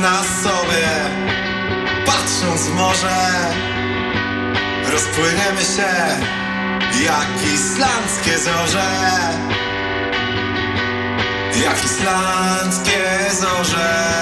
na sobie Patrząc w morze Rozpłyniemy się Jak islandzkie zorze. Jak islandzkie zorze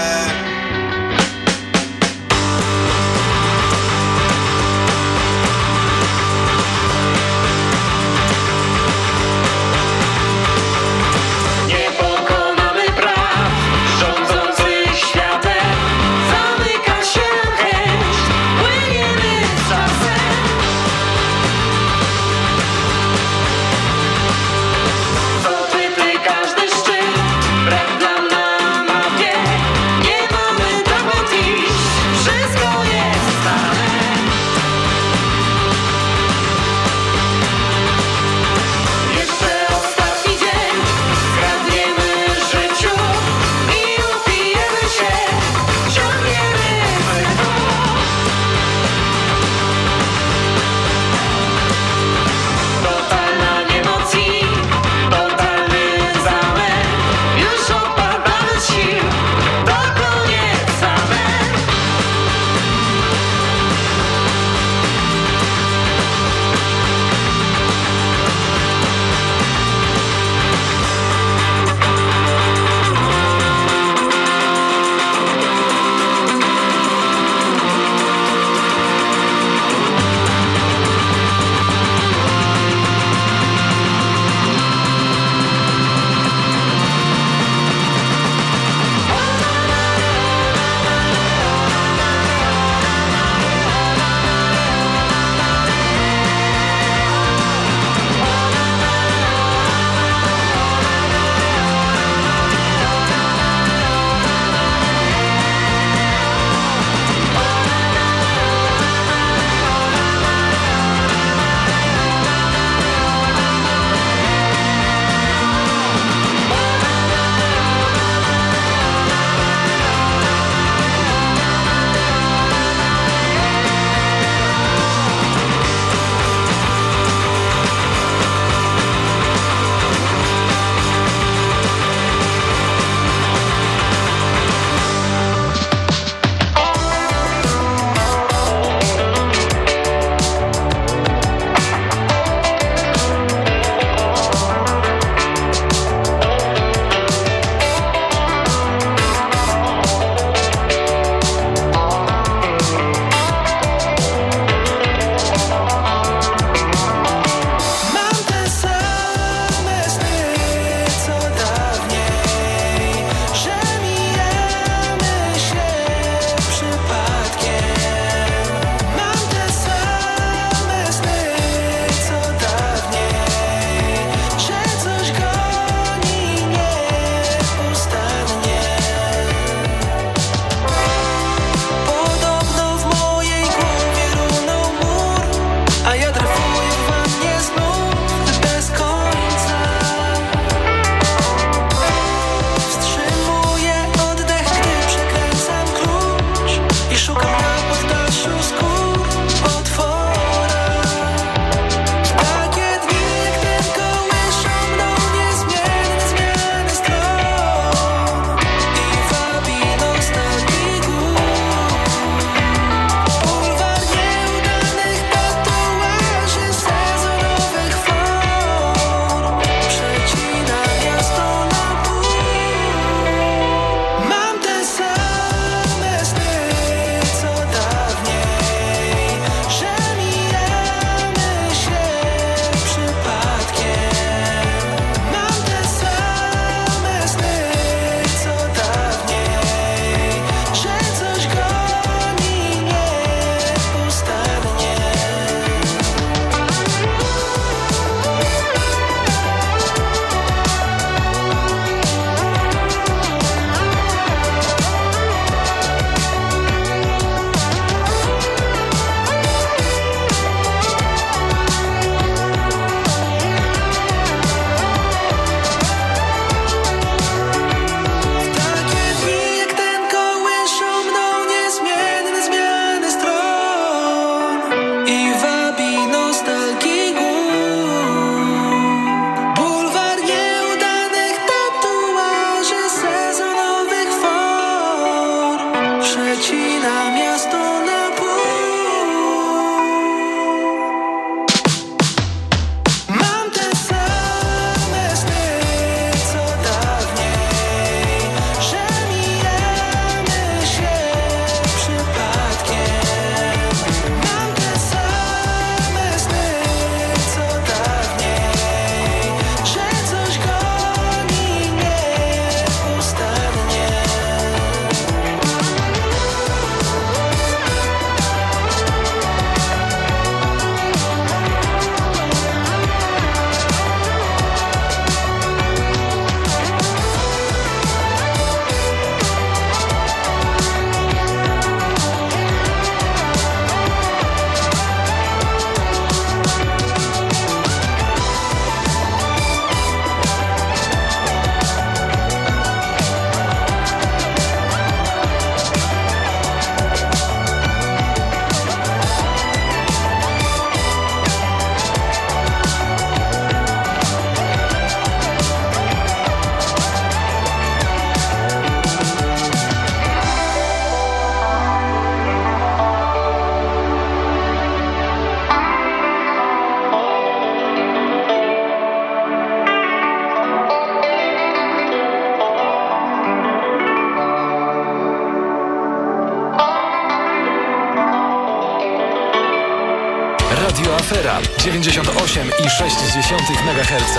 98,6 MHz.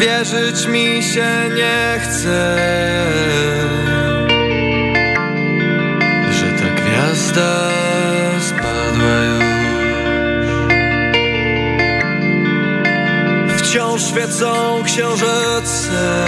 Wierzyć mi się nie chce Że ta gwiazda spadła już Wciąż świecą księżyce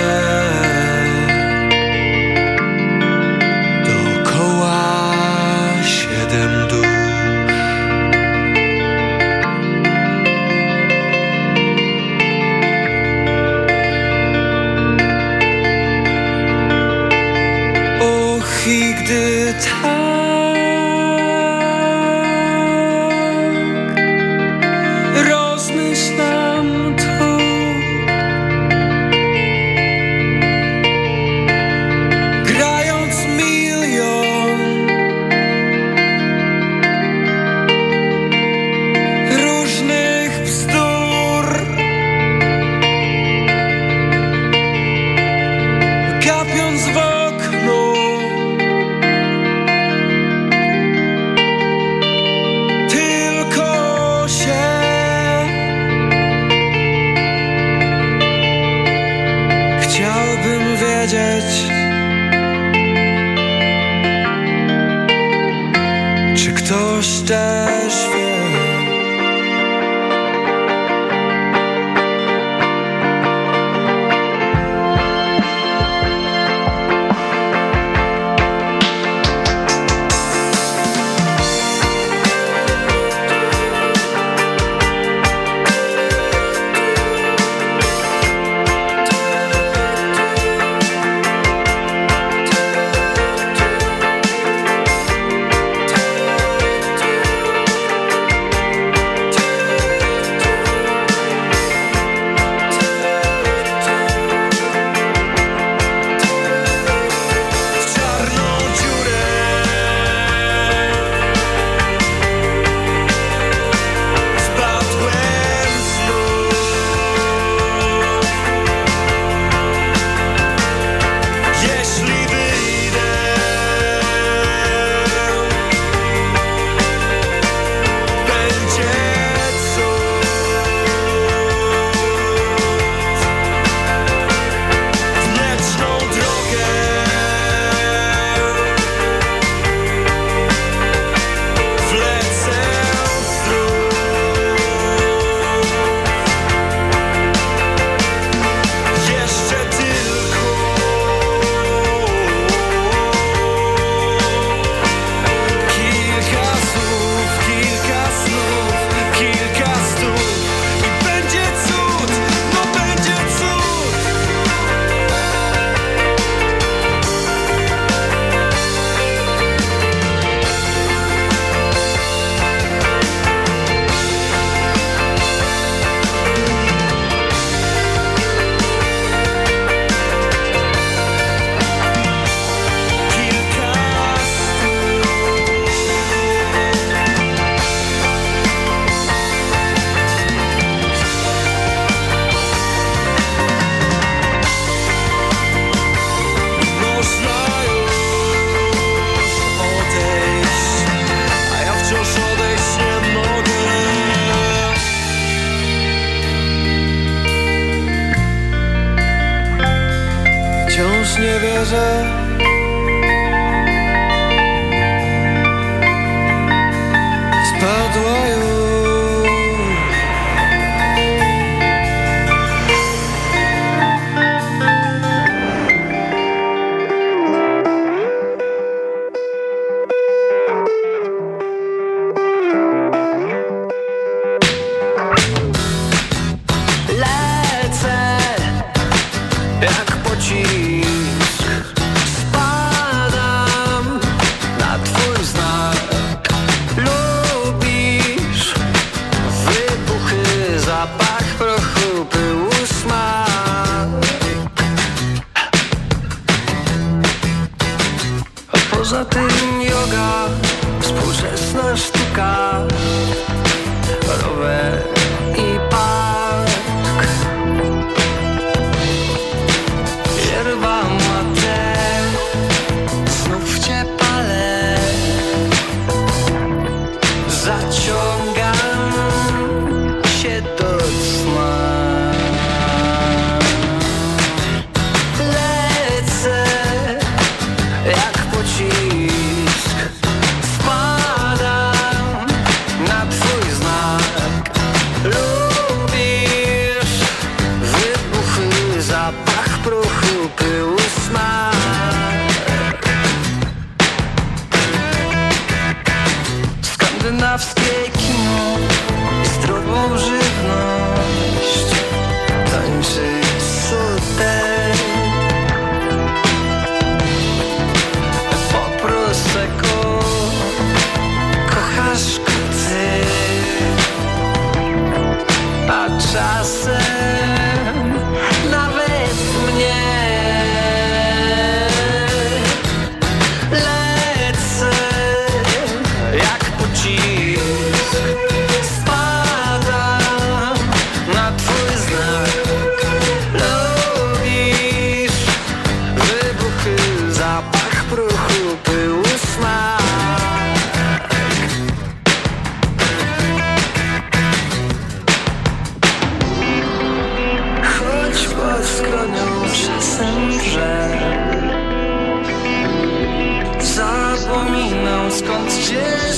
skąd gdzieś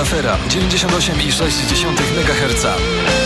Afera 98,6 MHz.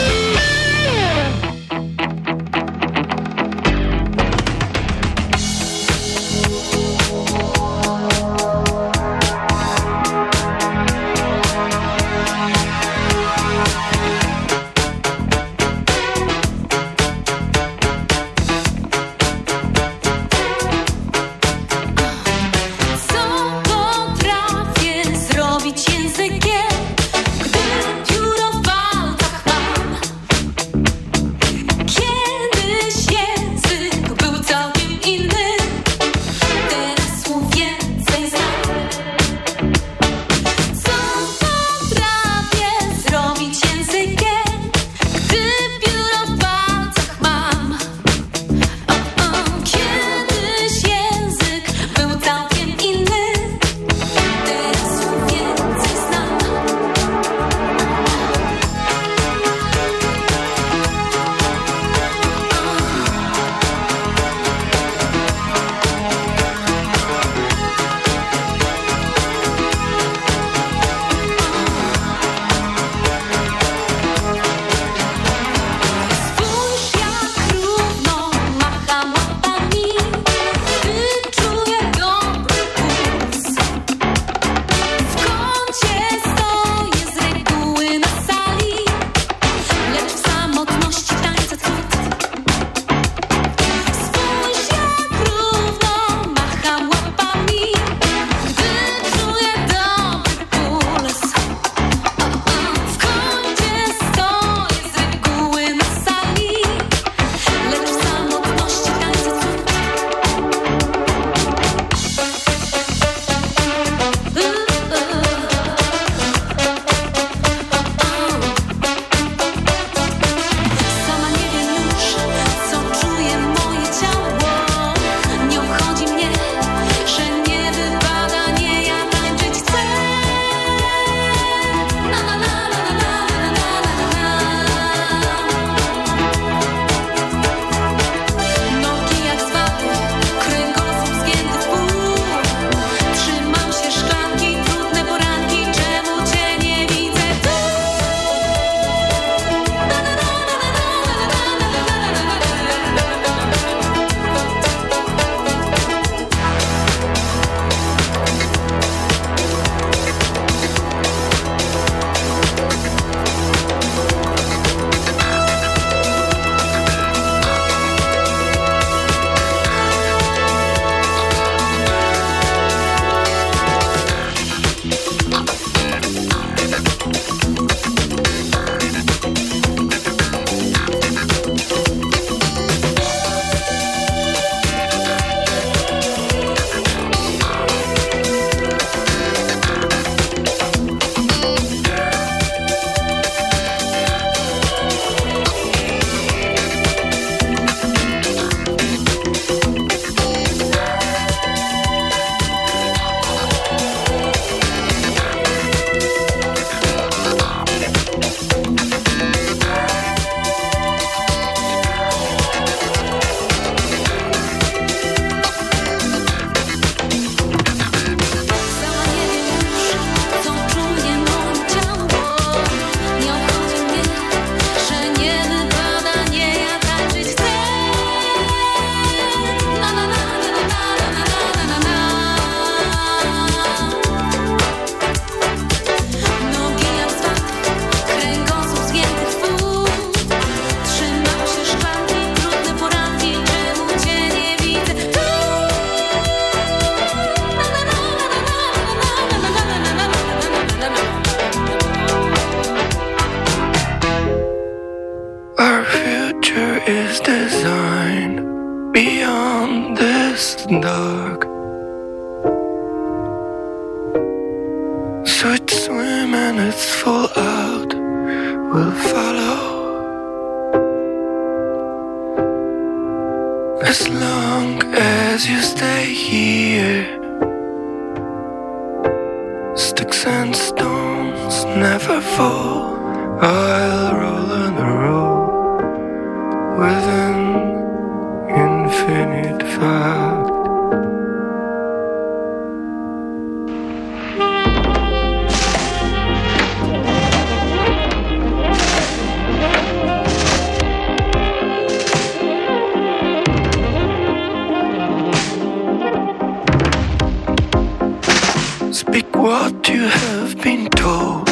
Speak what you have been told.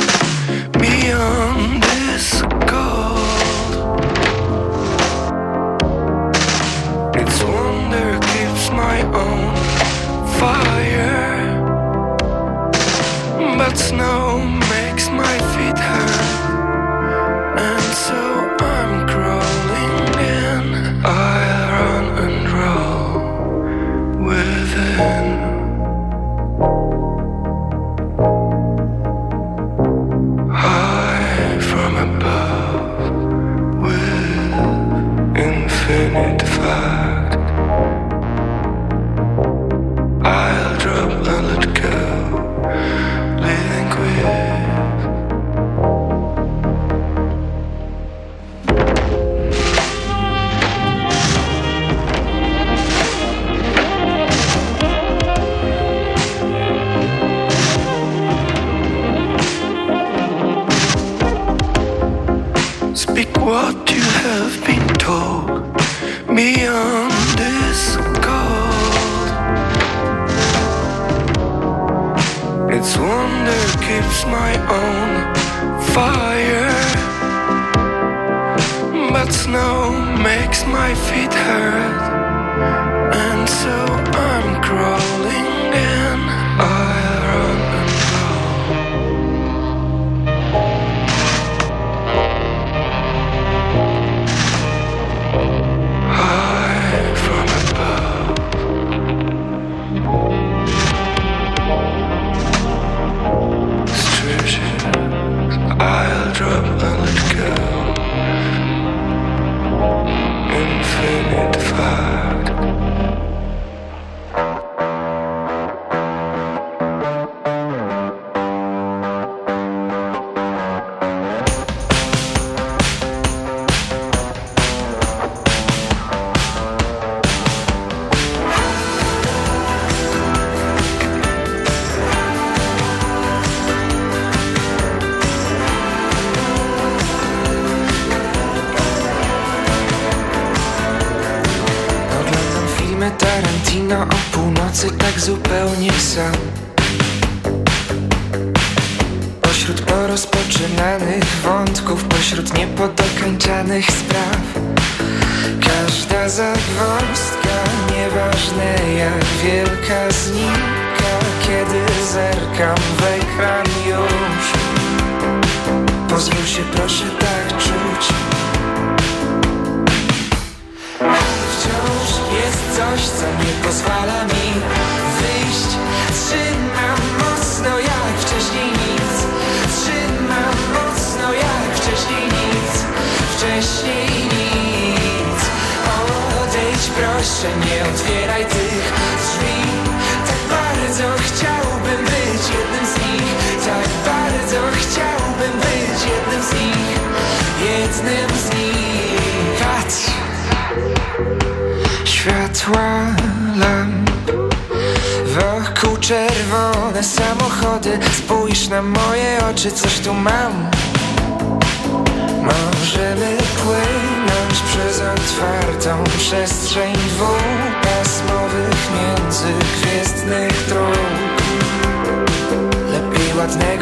Beyond this gold. Its wonder keeps my own fire, but snow.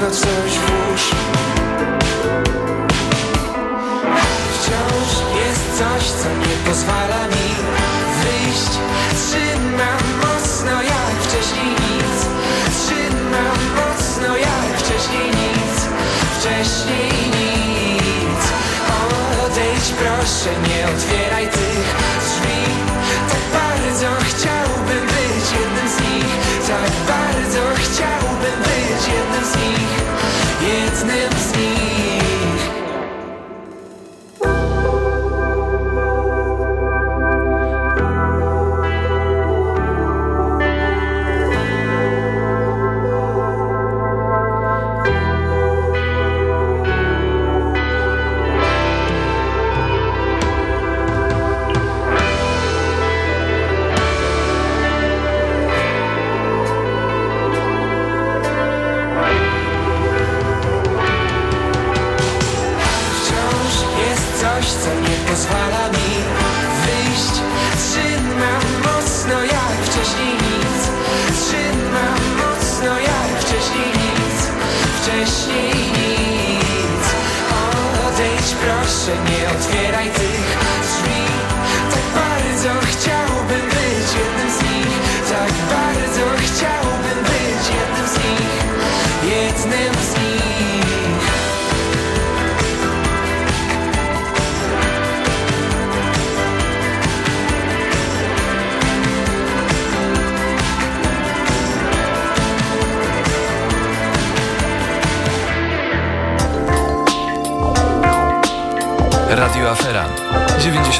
coś Wciąż jest coś, co nie pozwala mi wyjść. Trzymam mocno jak wcześniej nic. Trzymam mocno jak wcześniej nic. Wcześniej nic. Odejdź proszę, nie otwieraj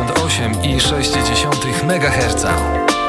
98,6 MHz.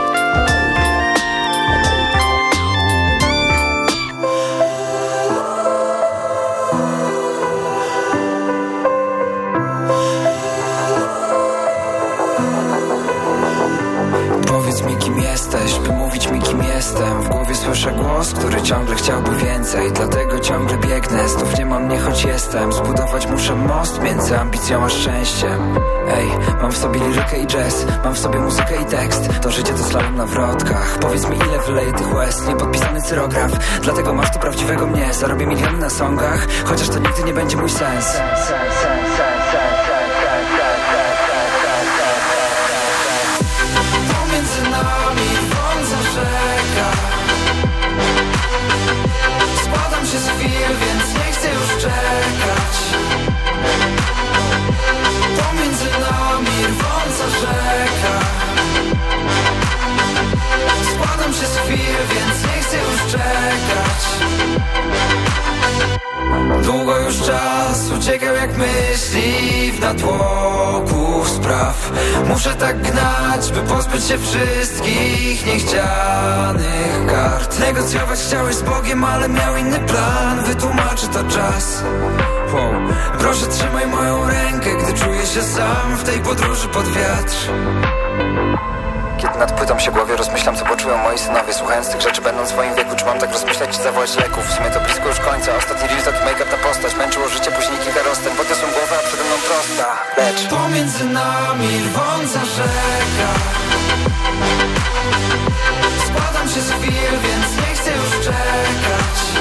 Jestem. W głowie słyszę głos, który ciągle chciałby więcej. Dlatego ciągle biegnę, znów nie mam mnie choć jestem. Zbudować muszę most między ambicją a szczęściem. Ej, mam w sobie lirykę i jazz Mam w sobie muzykę i tekst. To życie to slalom na wrotkach. Powiedz mi ile wyleje tych łez? Niepodpisany cyrograf. Dlatego masz tu prawdziwego mnie. Zarobię miliony na songach Chociaż to nigdy nie będzie mój sens. Pomiędzy Składam się z chwil, więc nie chcę już czekać. Pomiędzy nami rwąca rzeka. Składam się z chwil, więc nie chcę już czekać. Długo już czas uciekał jak myśli w natłoku spraw. Muszę tak gnać, by pozbyć się wszystkich niechcianych kart. Negocjować chciałeś z Bogiem, ale miał inny plan. Wytłumaczy to czas. Proszę trzymaj moją rękę, gdy czuję się sam w tej podróży pod wiatr kiedy nad płytą się głowie rozmyślam, co poczują moi synowie Słuchając tych rzeczy, będąc w swoim wieku Czy mam tak rozmyślać, czy zawołać leków? W sumie to blisko już końca. Ostatni real to make-up ta postać. Męczyło życie, później kilka rozstęp. Podniosłem głowę, a przede mną prosta Lecz. Pomiędzy nami rwąca rzeka. Składam się z chwil, więc nie chcę już czekać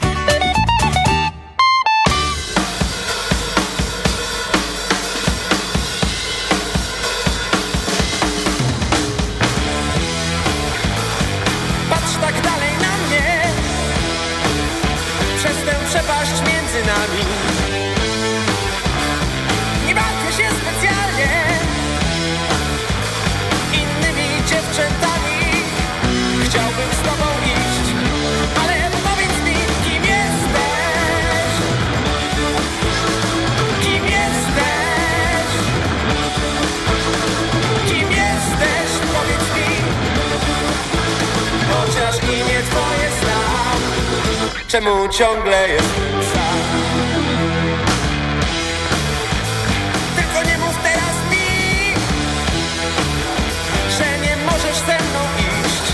Ciągle jestem sam? Tylko nie mów teraz mi Że nie możesz ze mną iść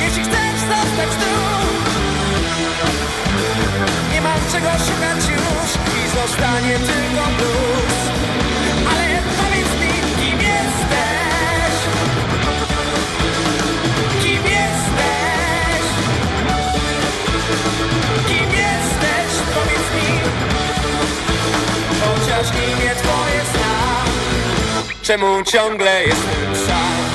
Jeśli chcesz zostać tu Nie mam czego szukać już I zostanie tylko plus Imię twoje znam Czemu ciągle jestem sam?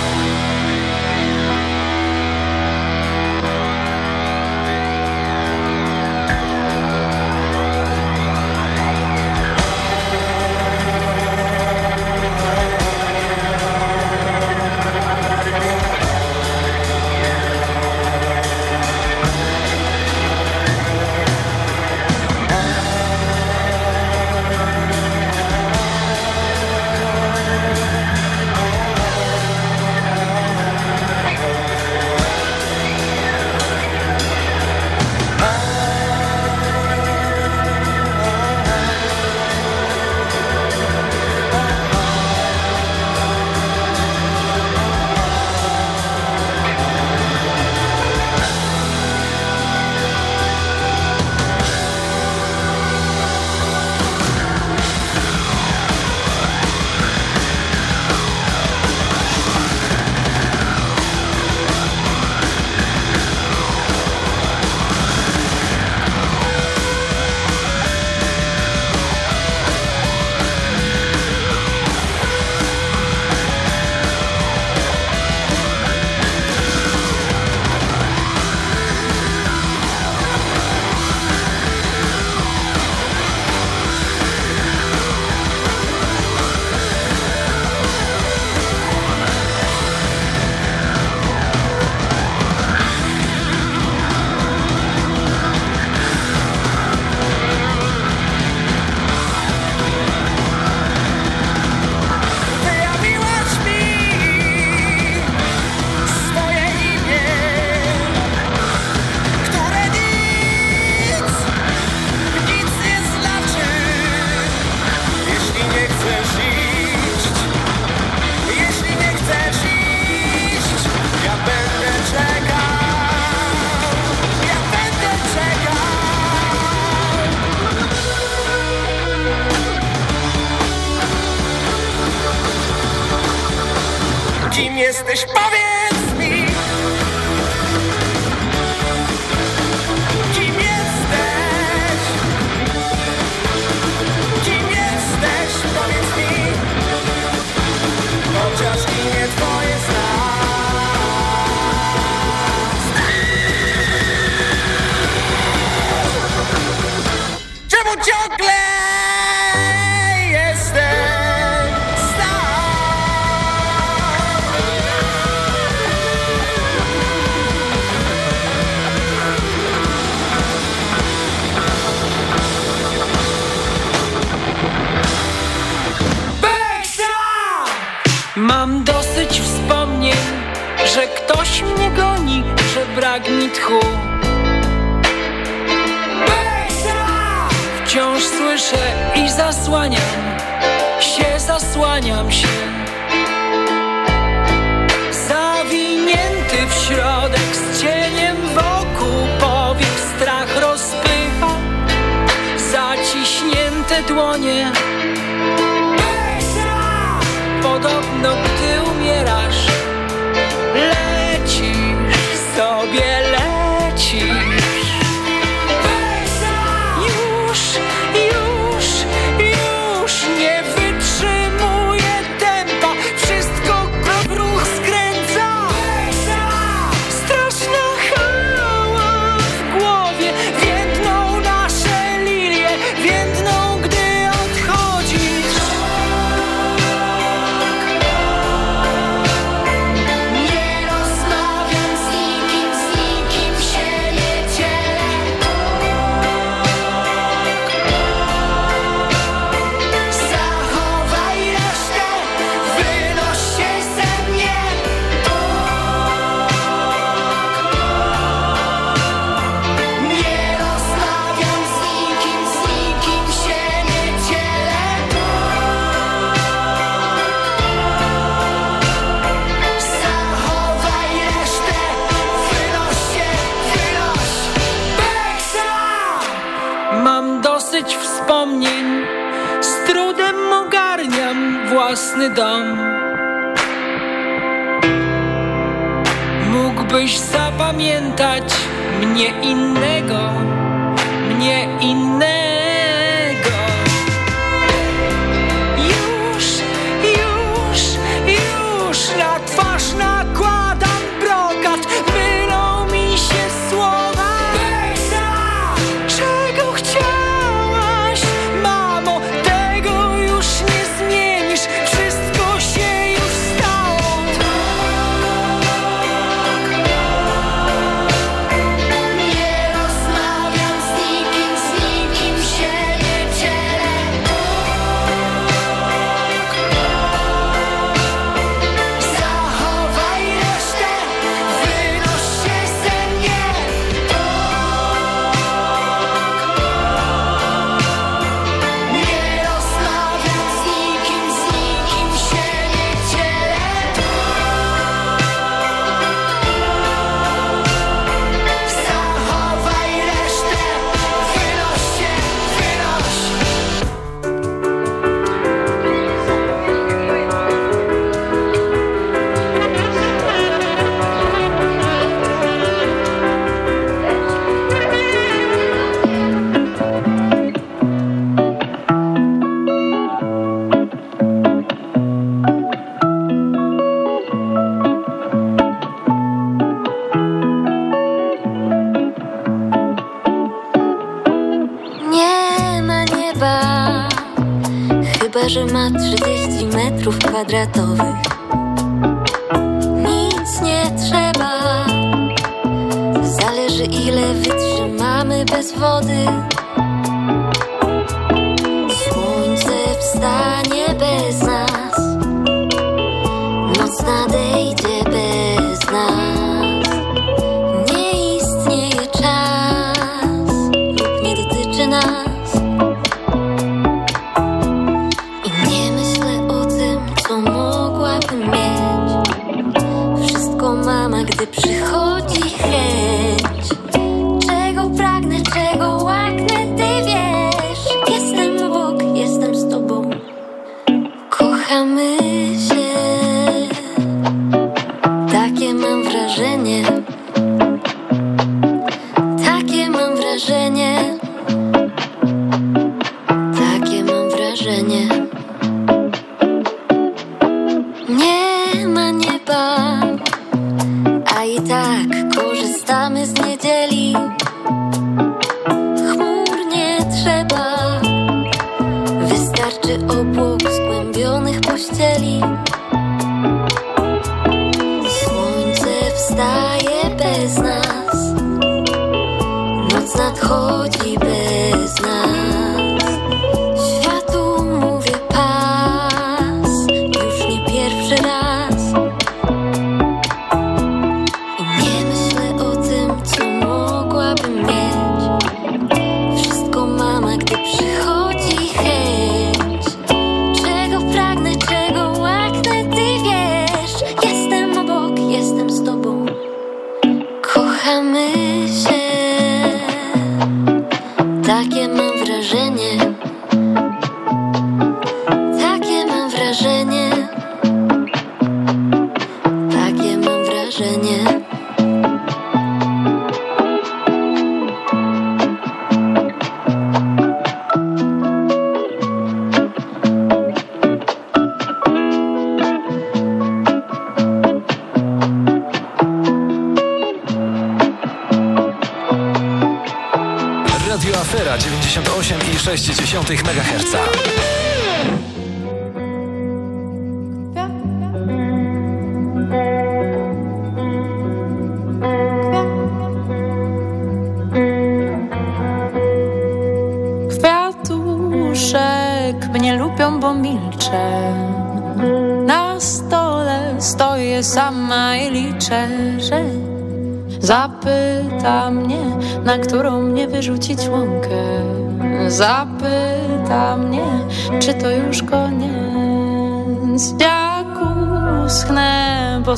Jesteś? Powiedz mi! Kim jesteś? Kim jesteś? Powiedz mi! Chociaż imię twoje znam. Czemu ciągle brak mi tchu. Wciąż słyszę i zasłaniam się, zasłaniam się. plaży ma 30 metrów kwadratowych. Nic nie trzeba. Zależy ile wytrzymamy bez wody. zdaje bez nas. Noc nadchodzi bez nas.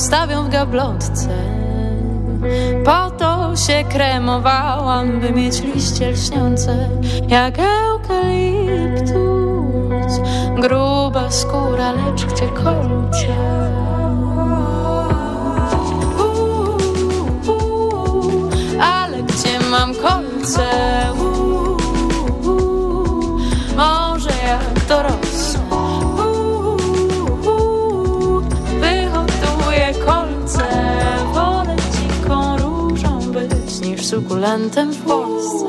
stawią w gablotce. Po to się kremowałam, by mieć liście lśniące jak eukaliptus. Gruba skóra, lecz gdzie kolce. Ale gdzie mam kolce? Niż sukulentem w Polsce.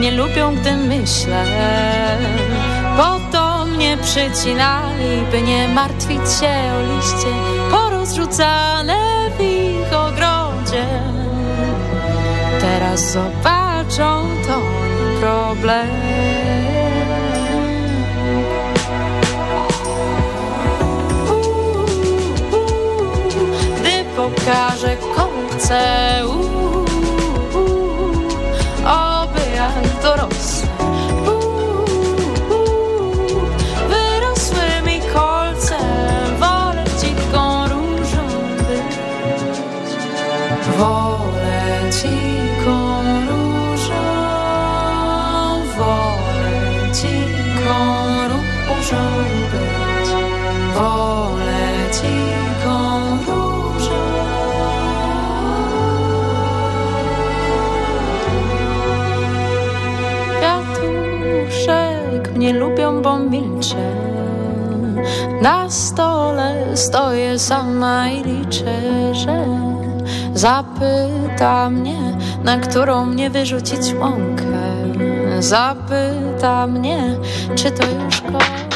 Nie lubią, gdy myślę Po to mnie przycinali, by nie martwić się o liście Porozrzucane w ich ogrodzie. Teraz zobaczą to nie problem Gdy pokażę kolce Oby jak dorosłe Na stole stoję sama i liczę, że Zapyta mnie, na którą mnie wyrzucić łąkę. Zapyta mnie, czy to już koniec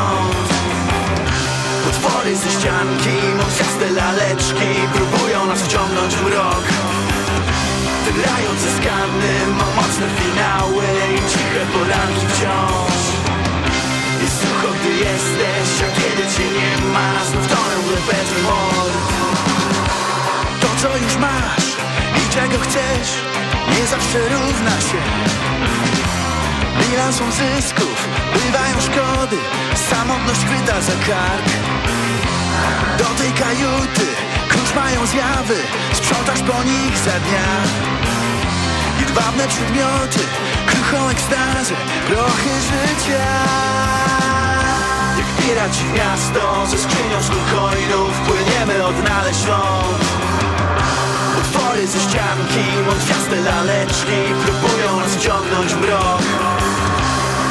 ląd Potwory ze ścianki, mąciaste laleczki Próbują nas wciągnąć w mrok. Raj odzyskany ma mocne finały I ciche poranki wciąż. Jest sucho, gdy jesteś, a kiedy cię nie ma Znów tonę w mord. To, co już masz i czego chcesz Nie zawsze równa się Bilansą zysków bywają szkody. Samotność chwyta za kark. Do tej kajuty klucz mają zjawy. Sprzątasz po nich za dnia. Jedwabne przedmioty kruchą ekstazę Prochy życia. Jak piraci w miasto ze skrzynią z coinów Płyniemy odnaleźć ląd Potwory ze ścianki, mądwiaste laleczki Próbują nas wciągnąć w mrok.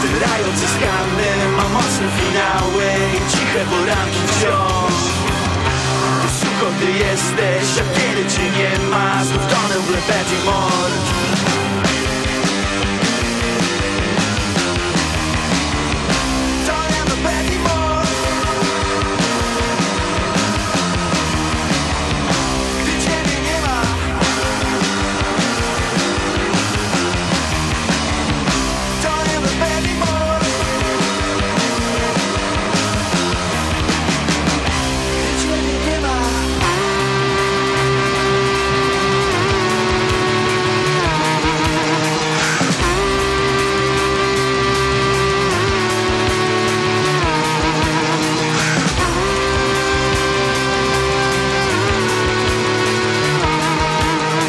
Ten raj odzyskany ma mocne finały I ciche poranki wciąż. Sucho, gdy jesteś, a kiedy cię nie ma Znów tonę w lepety mord